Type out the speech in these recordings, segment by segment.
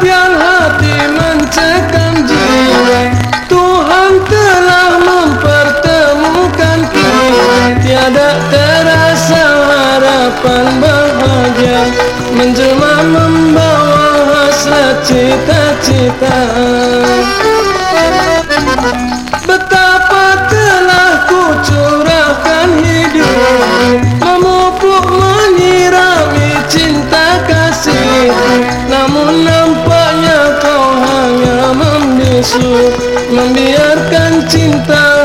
apian hati mencekam jiwa Tuhan telah mempertemukan kita. Tiada terasa harapan bahagia Menjelma membawa hasrat cita-cita. Membisu Membiarkan cinta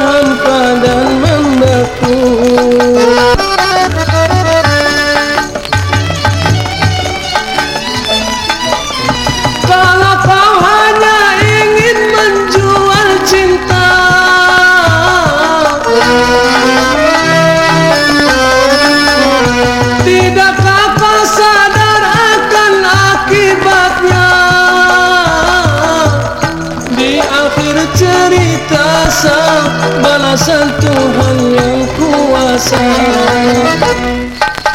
akhir cerita sang balasan Tuhan yang kuasa.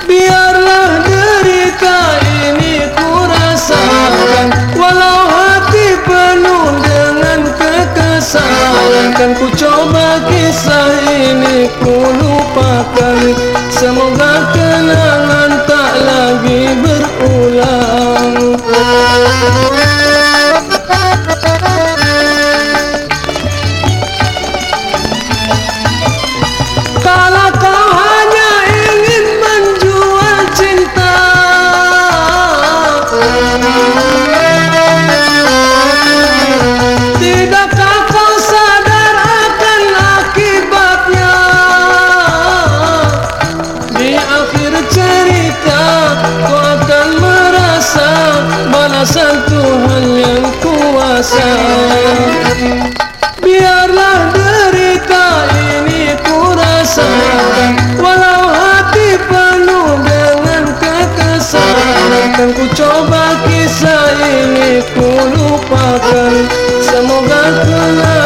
Biarlah derita ini ku rasakan Walau hati penuh dengan kekesalan Kan ku coba kisah ini ku lupakan. Semoga kenangan tak lagi berulang cerita Kau akan merasa Balasan Tuhan yang kuasa. Biarlah derita ini ku rasa Walau hati penuh dengan kekesan. Akan ku coba kisah ini ku lupakan. Semoga kelahan